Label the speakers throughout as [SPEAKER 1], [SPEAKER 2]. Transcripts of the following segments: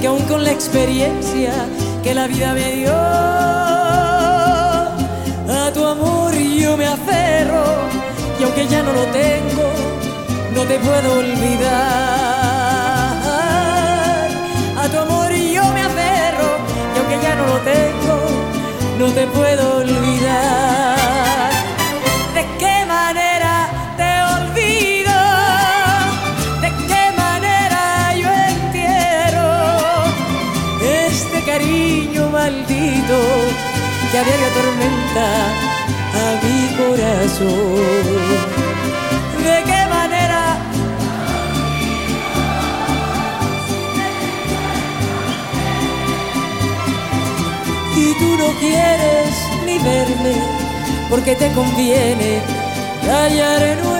[SPEAKER 1] que aún con la experiencia que la vida me dio, a tu amor yo me aferro y aunque ya no lo tengo, no te puedo olvidar. A tu amor yo me aferro y aunque ya no lo tengo, no te puedo olvidar. Cariño maldito que a diario atormenta a mi corazón? ¿De qué manera? Y tú no quieres ni verme porque te conviene callar nuestro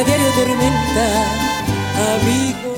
[SPEAKER 1] a diario tormenta a mi